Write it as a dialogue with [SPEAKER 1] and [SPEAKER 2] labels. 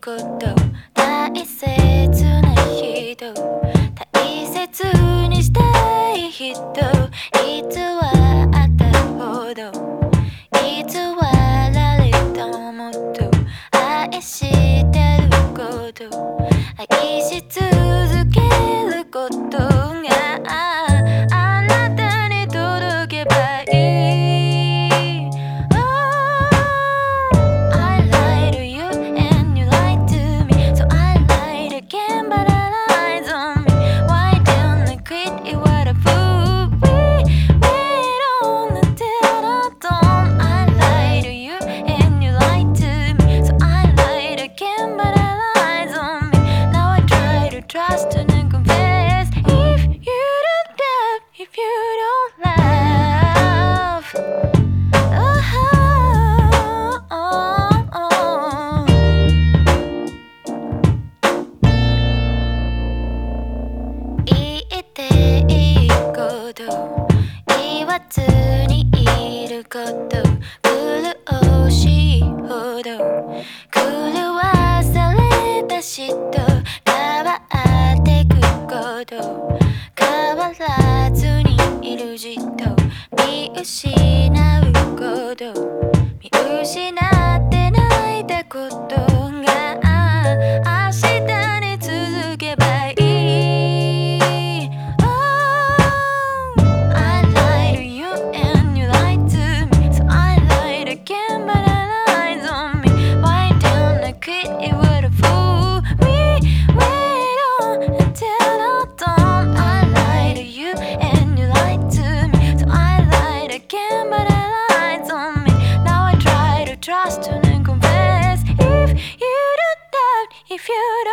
[SPEAKER 1] こと。大切な人。大切にしたい人。偽ったほど。偽られたもっと。愛してること。愛し続けることが言わずにいること。苦しいほど。狂わされた人変わってくこと。変わらずにいる人見失うこと。見失って泣いたこと。feud